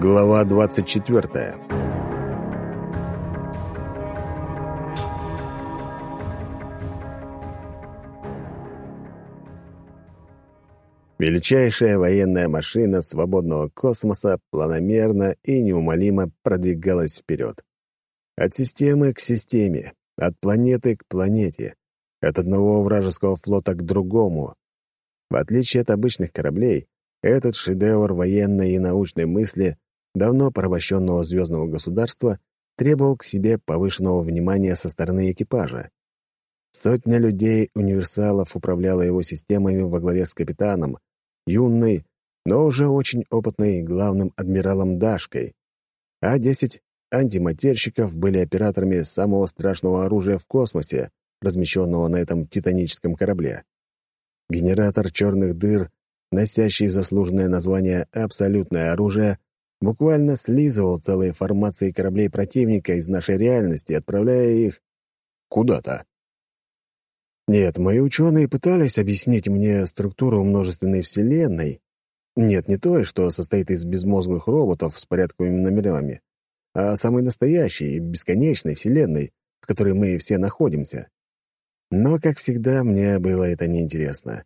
Глава 24 Величайшая военная машина свободного космоса планомерно и неумолимо продвигалась вперед. От системы к системе, от планеты к планете, от одного вражеского флота к другому. В отличие от обычных кораблей, этот шедевр военной и научной мысли давно порабощенного звездного государства требовал к себе повышенного внимания со стороны экипажа. Сотня людей-универсалов управляла его системами во главе с капитаном, юной, но уже очень опытной главным адмиралом Дашкой, а десять антиматерщиков были операторами самого страшного оружия в космосе, размещенного на этом титаническом корабле. Генератор черных дыр носящий заслуженное название «абсолютное оружие», буквально слизывал целые формации кораблей противника из нашей реальности, отправляя их куда-то. Нет, мои ученые пытались объяснить мне структуру множественной вселенной. Нет, не той, что состоит из безмозглых роботов с порядковыми номерами, а самой настоящей, бесконечной вселенной, в которой мы все находимся. Но, как всегда, мне было это неинтересно.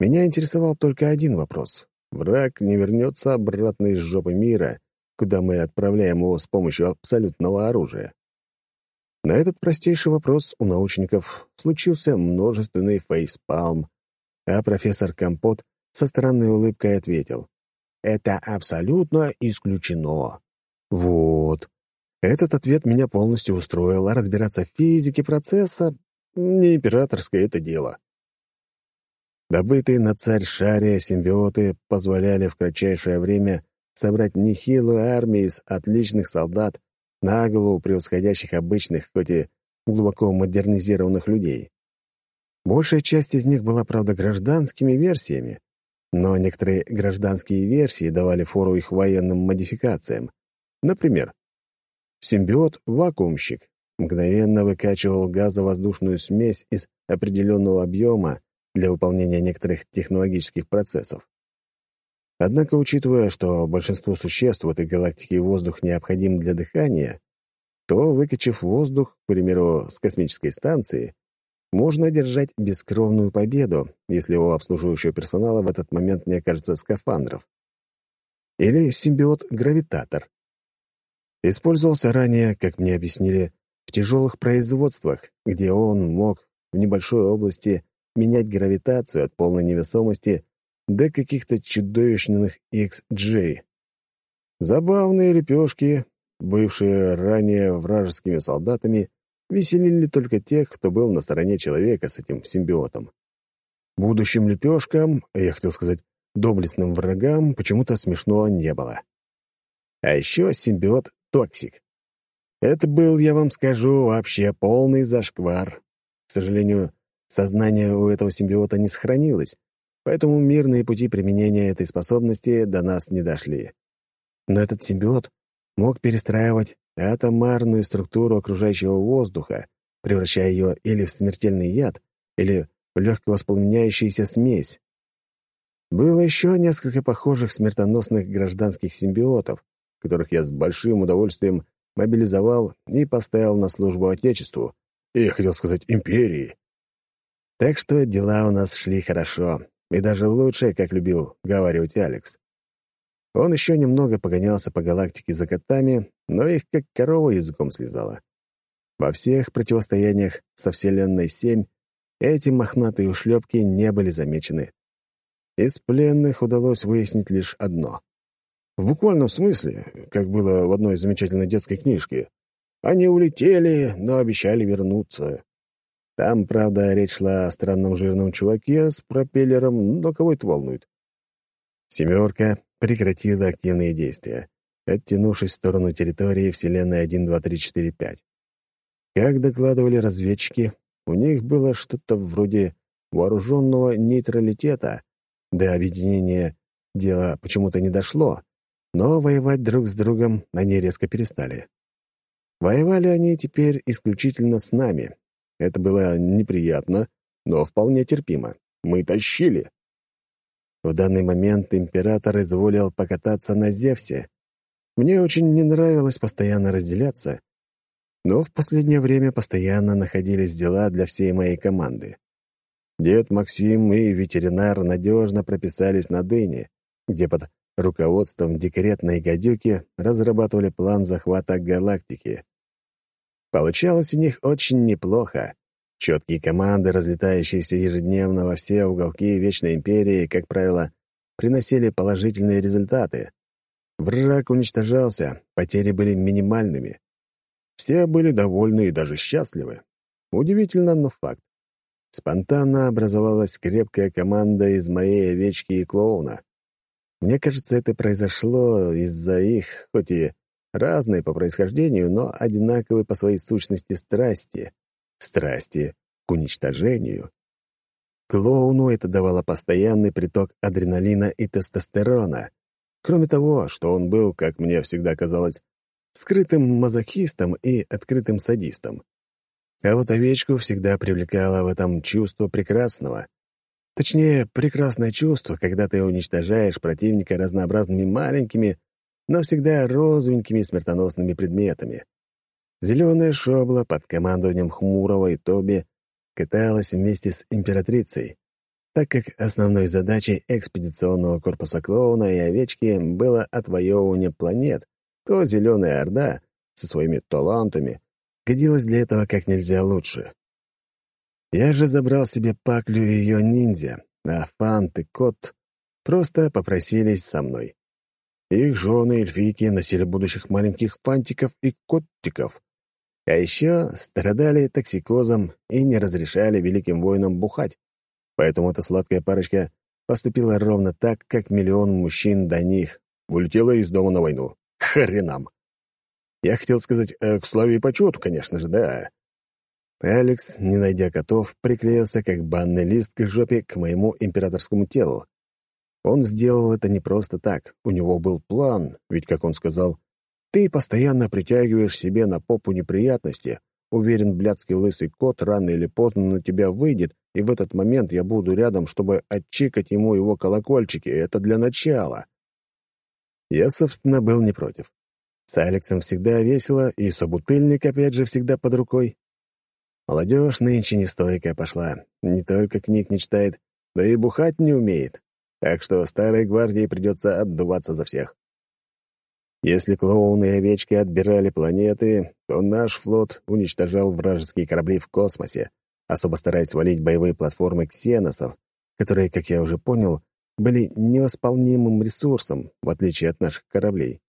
Меня интересовал только один вопрос. Враг не вернется обратно из жопы мира, куда мы отправляем его с помощью абсолютного оружия. На этот простейший вопрос у научников случился множественный фейспалм, а профессор Компот со странной улыбкой ответил. «Это абсолютно исключено». Вот. Этот ответ меня полностью устроил, а разбираться в физике процесса — не императорское это дело. Добытые на царь шаре симбиоты позволяли в кратчайшее время собрать нехилую армию из отличных солдат, на голову превосходящих обычных, хоть и глубоко модернизированных людей. Большая часть из них была, правда, гражданскими версиями, но некоторые гражданские версии давали фору их военным модификациям. Например, симбиот-вакуумщик мгновенно выкачивал газовоздушную смесь из определенного объема для выполнения некоторых технологических процессов. Однако, учитывая, что большинству существ в этой галактике воздух необходим для дыхания, то, выкачав воздух, к примеру, с космической станции, можно одержать бескровную победу, если у обслуживающего персонала в этот момент не окажется скафандров. Или симбиот-гравитатор. Использовался ранее, как мне объяснили, в тяжелых производствах, где он мог в небольшой области менять гравитацию от полной невесомости до каких-то чудовищных XJ. Забавные лепешки, бывшие ранее вражескими солдатами, веселили только тех, кто был на стороне человека с этим симбиотом. Будущим лепешкам, я хотел сказать, доблестным врагам почему-то смешно не было. А еще симбиот Токсик. Это был, я вам скажу, вообще полный зашквар. К сожалению, Сознание у этого симбиота не сохранилось, поэтому мирные пути применения этой способности до нас не дошли. Но этот симбиот мог перестраивать атомарную структуру окружающего воздуха, превращая ее или в смертельный яд, или в легко воспламеняющуюся смесь. Было еще несколько похожих смертоносных гражданских симбиотов, которых я с большим удовольствием мобилизовал и поставил на службу Отечеству, и я хотел сказать империи. Так что дела у нас шли хорошо, и даже лучше, как любил говаривать Алекс. Он еще немного погонялся по галактике за котами, но их как корова языком слезала. Во всех противостояниях со Вселенной-7 эти мохнатые ушлепки не были замечены. Из пленных удалось выяснить лишь одно. В буквальном смысле, как было в одной замечательной детской книжке. Они улетели, но обещали вернуться. Там, правда, речь шла о странном жирном чуваке с пропеллером, но кого это волнует? «семерка» прекратила активные действия, оттянувшись в сторону территории Вселенной 1, 2, 3, 4, 5. Как докладывали разведчики, у них было что-то вроде вооруженного нейтралитета. До объединения дело почему-то не дошло, но воевать друг с другом они резко перестали. Воевали они теперь исключительно с нами, это было неприятно, но вполне терпимо. Мы тащили. В данный момент император изволил покататься на Зевсе. Мне очень не нравилось постоянно разделяться, но в последнее время постоянно находились дела для всей моей команды. Дед Максим и ветеринар надежно прописались на дыне, где под руководством декретной гадюки разрабатывали план захвата галактики. Получалось у них очень неплохо. Четкие команды, разлетающиеся ежедневно во все уголки Вечной Империи, как правило, приносили положительные результаты. Враг уничтожался, потери были минимальными. Все были довольны и даже счастливы. Удивительно, но факт. Спонтанно образовалась крепкая команда из моей овечки и клоуна. Мне кажется, это произошло из-за их, хоть и разные по происхождению, но одинаковые по своей сущности страсти. Страсти к уничтожению. Клоуну это давало постоянный приток адреналина и тестостерона. Кроме того, что он был, как мне всегда казалось, скрытым мазохистом и открытым садистом. А вот овечку всегда привлекало в этом чувство прекрасного. Точнее, прекрасное чувство, когда ты уничтожаешь противника разнообразными маленькими, но всегда розовенькими смертоносными предметами. Зеленая шобла под командованием Хмурого и Тоби каталась вместе с императрицей, так как основной задачей экспедиционного корпуса клоуна и овечки было отвоевывание планет, то Зеленая Орда со своими талантами годилась для этого как нельзя лучше. Я же забрал себе Паклю и ее ниндзя, а Фант и Кот просто попросились со мной. Их жены эльфийки носили будущих маленьких пантиков и коттиков. А еще страдали токсикозом и не разрешали великим воинам бухать. Поэтому эта сладкая парочка поступила ровно так, как миллион мужчин до них. Улетела из дома на войну. Хренам. Я хотел сказать, э, к славе и почету, конечно же, да. Алекс, не найдя котов, приклеился как банный лист к жопе к моему императорскому телу. Он сделал это не просто так. У него был план, ведь, как он сказал, «Ты постоянно притягиваешь себе на попу неприятности. Уверен, блядский лысый кот рано или поздно на тебя выйдет, и в этот момент я буду рядом, чтобы отчикать ему его колокольчики. Это для начала». Я, собственно, был не против. С Алексом всегда весело, и собутыльник, опять же, всегда под рукой. Молодежь нынче нестойкая пошла. Не только книг не читает, но и бухать не умеет. Так что старой гвардии придется отдуваться за всех. Если клоуны и овечки отбирали планеты, то наш флот уничтожал вражеские корабли в космосе, особо стараясь валить боевые платформы ксеносов, которые, как я уже понял, были невосполнимым ресурсом, в отличие от наших кораблей.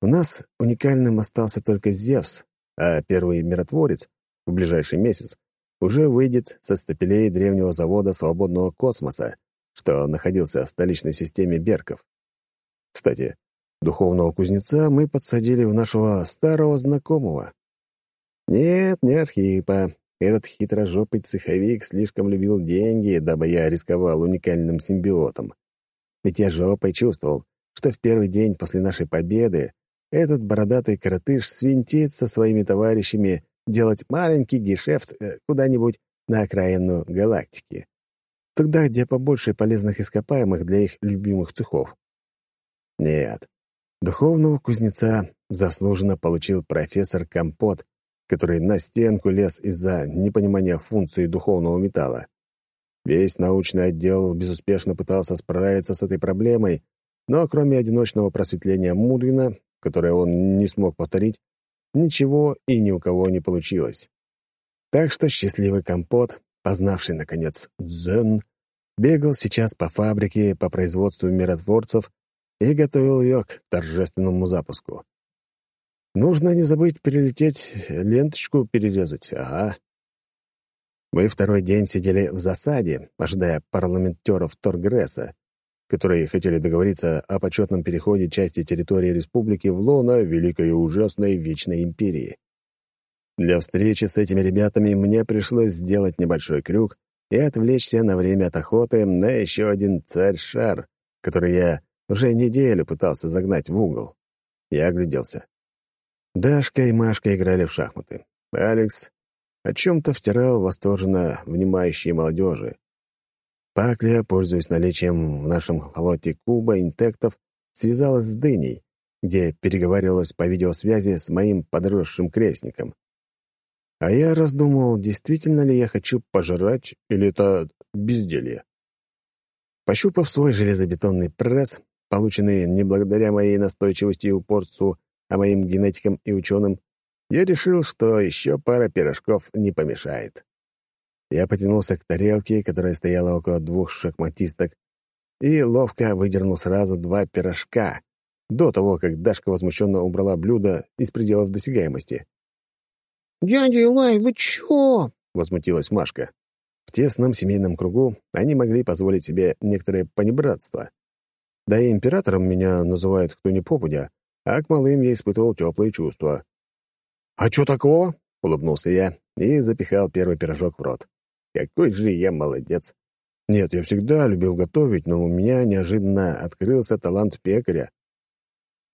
У нас уникальным остался только Зевс, а первый миротворец в ближайший месяц уже выйдет со стапелей древнего завода свободного космоса, что находился в столичной системе Берков. Кстати, духовного кузнеца мы подсадили в нашего старого знакомого. Нет, не Архипа, этот хитрожопый цеховик слишком любил деньги, дабы я рисковал уникальным симбиотом. Ведь я жопой чувствовал, что в первый день после нашей победы этот бородатый коротыш свинтит со своими товарищами делать маленький гешефт э, куда-нибудь на окраину галактики. Туда, где побольше полезных ископаемых для их любимых цехов. Нет, духовного кузнеца заслуженно получил профессор Компот, который на стенку лез из-за непонимания функции духовного металла. Весь научный отдел безуспешно пытался справиться с этой проблемой, но кроме одиночного просветления Мудвина, которое он не смог повторить, ничего и ни у кого не получилось. Так что счастливый компот, познавший, наконец, дзен, бегал сейчас по фабрике по производству миротворцев и готовил ее к торжественному запуску. Нужно не забыть перелететь, ленточку перерезать, ага. Мы второй день сидели в засаде, ожидая парламентеров Торгресса, которые хотели договориться о почетном переходе части территории республики в лоно Великой и Ужасной Вечной Империи. Для встречи с этими ребятами мне пришлось сделать небольшой крюк и отвлечься на время от охоты на еще один царь-шар, который я уже неделю пытался загнать в угол. Я огляделся. Дашка и Машка играли в шахматы. Алекс о чем-то втирал восторженно внимающие молодежи. Пакля, пользуясь наличием в нашем флоте куба интектов, связалась с дыней, где переговаривалась по видеосвязи с моим подросшим крестником. А я раздумывал, действительно ли я хочу пожрать, или это безделье. Пощупав свой железобетонный пресс, полученный не благодаря моей настойчивости и упорству, а моим генетикам и ученым, я решил, что еще пара пирожков не помешает. Я потянулся к тарелке, которая стояла около двух шахматисток, и ловко выдернул сразу два пирожка, до того, как Дашка возмущенно убрала блюдо из пределов досягаемости. «Дядя Илай, вы чё?» — возмутилась Машка. В тесном семейном кругу они могли позволить себе некоторое понебратство. Да и императором меня называют кто ни попудя, а к малым я испытывал теплые чувства. «А чё такого?» — улыбнулся я и запихал первый пирожок в рот. «Какой же я молодец!» Нет, я всегда любил готовить, но у меня неожиданно открылся талант пекаря.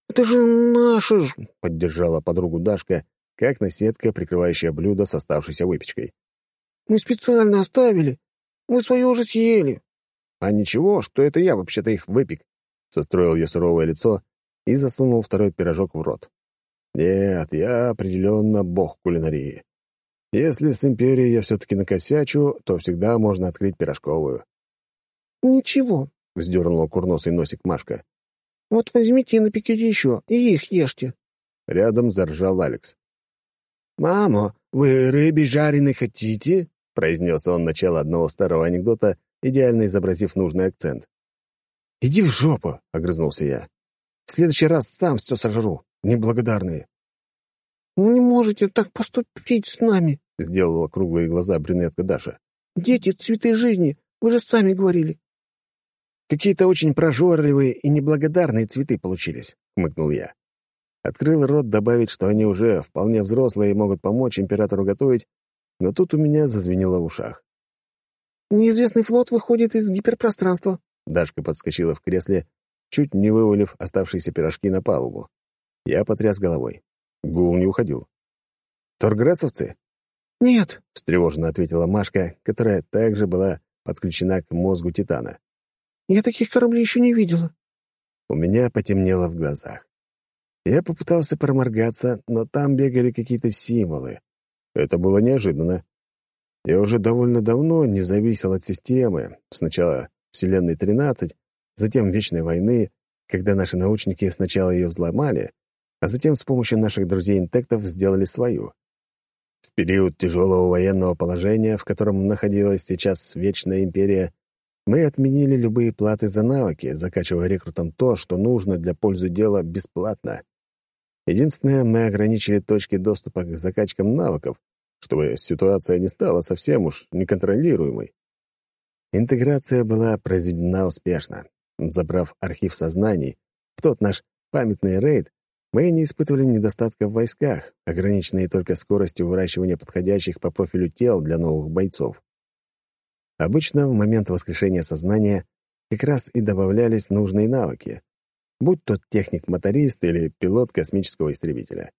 «Это же наше ж!» — поддержала подругу Дашка, как наседка, прикрывающая блюдо с оставшейся выпечкой. «Мы специально оставили. Мы свое уже съели». «А ничего, что это я вообще-то их выпек», — состроил я суровое лицо и засунул второй пирожок в рот. «Нет, я определенно бог кулинарии. Если с империей я все-таки накосячу, то всегда можно открыть пирожковую». «Ничего», — вздернула курносый носик Машка. «Вот возьмите и напеките еще, и их ешьте». Рядом заржал Алекс. «Мамо, вы рыбы жареной хотите?» — произнес он начало одного старого анекдота, идеально изобразив нужный акцент. «Иди в жопу!» — огрызнулся я. «В следующий раз сам все сожру, неблагодарные». «Вы не можете так поступить с нами», — сделала круглые глаза брюнетка Даша. «Дети — цветы жизни, вы же сами говорили». «Какие-то очень прожорливые и неблагодарные цветы получились», — хмыкнул я. Открыл рот добавить, что они уже вполне взрослые и могут помочь императору готовить, но тут у меня зазвенело в ушах. «Неизвестный флот выходит из гиперпространства», — Дашка подскочила в кресле, чуть не вывалив оставшиеся пирожки на палубу. Я потряс головой. Гул не уходил. «Торграцевцы?» «Нет», — встревоженно ответила Машка, которая также была подключена к мозгу Титана. «Я таких кораблей еще не видела». У меня потемнело в глазах. Я попытался проморгаться, но там бегали какие-то символы. Это было неожиданно. Я уже довольно давно не зависел от системы. Сначала Вселенной 13, затем Вечной войны, когда наши научники сначала ее взломали, а затем с помощью наших друзей-интектов сделали свою. В период тяжелого военного положения, в котором находилась сейчас Вечная Империя, мы отменили любые платы за навыки, закачивая рекрутам то, что нужно для пользы дела бесплатно. Единственное, мы ограничили точки доступа к закачкам навыков, чтобы ситуация не стала совсем уж неконтролируемой. Интеграция была произведена успешно. Забрав архив сознаний, в тот наш памятный рейд, мы не испытывали недостатка в войсках, ограниченные только скоростью выращивания подходящих по профилю тел для новых бойцов. Обычно в момент воскрешения сознания как раз и добавлялись нужные навыки, будь тот техник-моторист или пилот космического истребителя.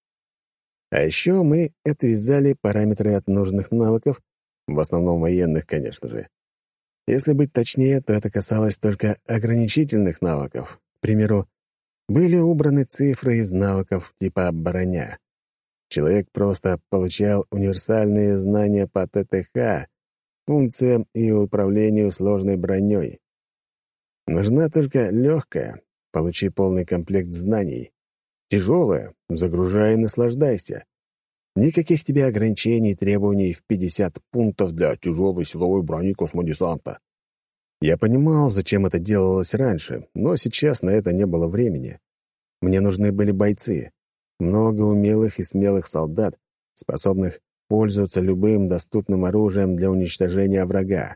А еще мы отвязали параметры от нужных навыков, в основном военных, конечно же. Если быть точнее, то это касалось только ограничительных навыков. К примеру, были убраны цифры из навыков типа «броня». Человек просто получал универсальные знания по ТТХ, функциям и управлению сложной броней. Нужна только легкая, получи полный комплект знаний. Тяжелая, загружай и наслаждайся. Никаких тебе ограничений и требований в 50 пунктов для тяжелой силовой брони космодесанта. Я понимал, зачем это делалось раньше, но сейчас на это не было времени. Мне нужны были бойцы, много умелых и смелых солдат, способных пользоваться любым доступным оружием для уничтожения врага.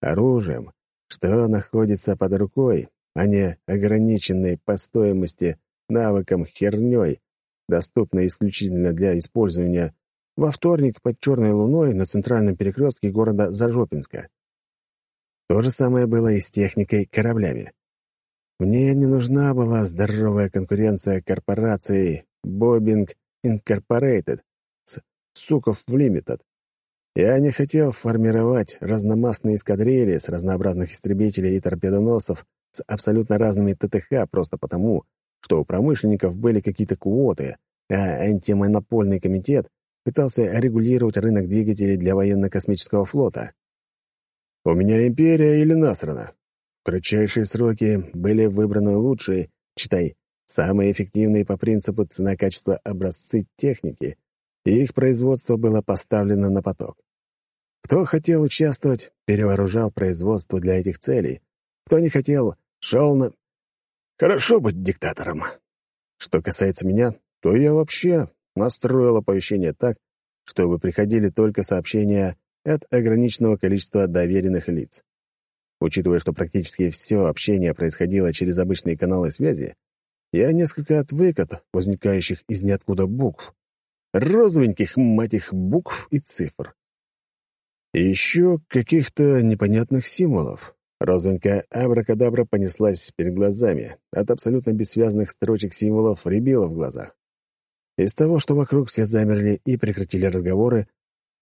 Оружием, что находится под рукой, а не ограниченной по стоимости навыком херней, доступной исключительно для использования во вторник под черной луной на центральном перекрестке города Зажопинска. То же самое было и с техникой кораблями. Мне не нужна была здоровая конкуренция корпораций Bobbing Incorporated Суков Limited. Я не хотел формировать разномастные эскадрильи с разнообразных истребителей и торпедоносов с абсолютно разными ТТХ просто потому, что у промышленников были какие-то квоты, а антимонопольный комитет пытался регулировать рынок двигателей для военно-космического флота. У меня империя или насрана. В кратчайшие сроки были выбраны лучшие, читай, самые эффективные по принципу цена-качество образцы техники, и их производство было поставлено на поток. Кто хотел участвовать, перевооружал производство для этих целей. Кто не хотел, шел на... Хорошо быть диктатором. Что касается меня, то я вообще настроил оповещение так, чтобы приходили только сообщения от ограниченного количества доверенных лиц. Учитывая, что практически все общение происходило через обычные каналы связи, я несколько отвык от возникающих из ниоткуда букв. Розовеньких, мать их, букв и цифр. И еще каких-то непонятных символов. Розовенькая абракадабра понеслась перед глазами. От абсолютно бессвязных строчек символов рябило в глазах. Из того, что вокруг все замерли и прекратили разговоры,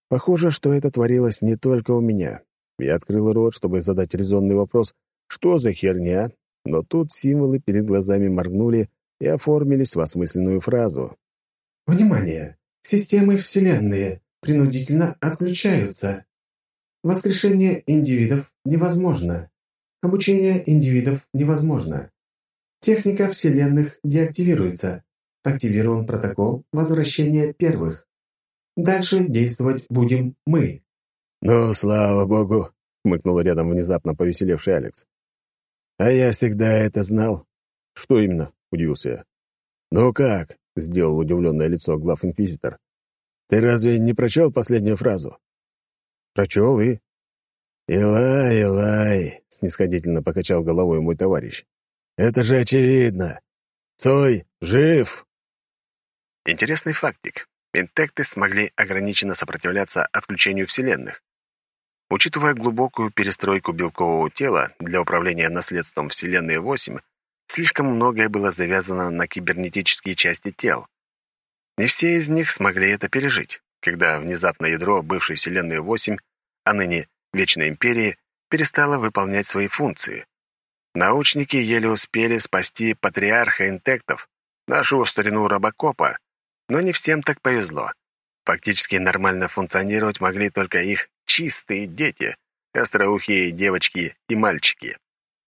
похоже, что это творилось не только у меня. Я открыл рот, чтобы задать резонный вопрос «Что за херня?», но тут символы перед глазами моргнули и оформились в осмысленную фразу. «Внимание! Системы Вселенные принудительно отключаются. Воскрешение индивидов невозможно. Обучение индивидов невозможно. Техника Вселенных деактивируется. Активирован протокол возвращения первых. Дальше действовать будем мы». «Ну, слава богу!» — хмыкнул рядом внезапно повеселевший Алекс. «А я всегда это знал». «Что именно?» — удивился я. «Ну как?» — сделал удивленное лицо глав-инквизитор. «Ты разве не прочел последнюю фразу?» «Прочел и...» «Илай, Илай!» — снисходительно покачал головой мой товарищ. «Это же очевидно! Цой жив!» Интересный фактик. Интекты смогли ограниченно сопротивляться отключению вселенных. Учитывая глубокую перестройку белкового тела для управления наследством Вселенной-8, слишком многое было завязано на кибернетические части тел. Не все из них смогли это пережить, когда внезапно ядро бывшей Вселенной-8, а ныне Вечной Империи, перестало выполнять свои функции. Научники еле успели спасти патриарха интектов, нашего старину Робокопа, но не всем так повезло. Фактически нормально функционировать могли только их чистые дети, остроухие девочки и мальчики.